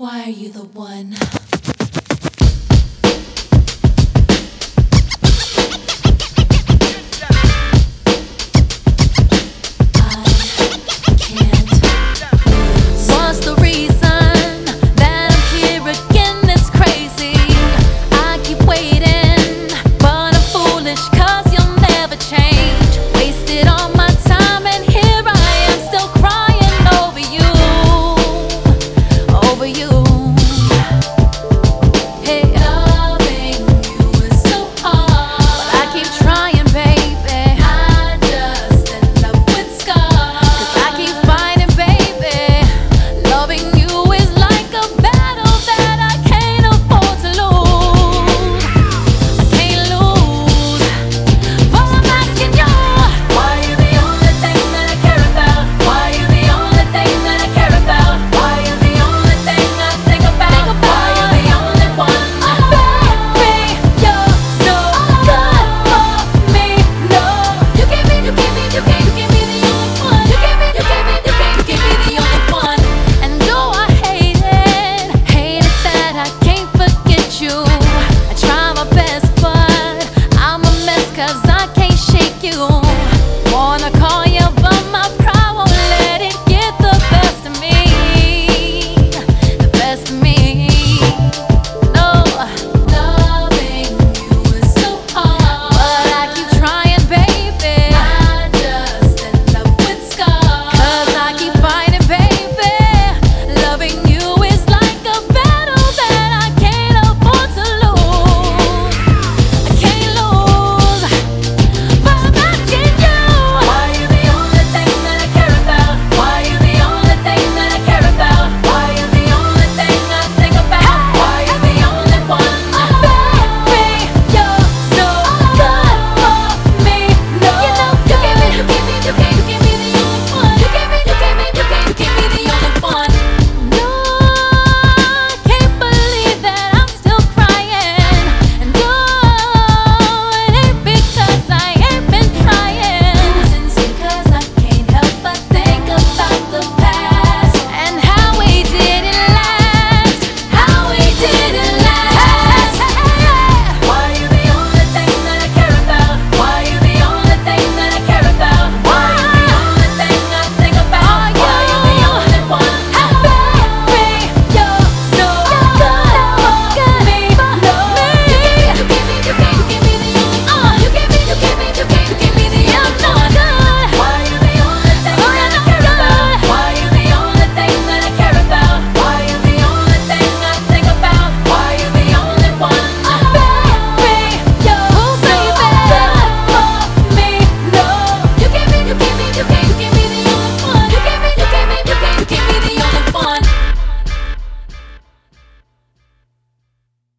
Why are you the one?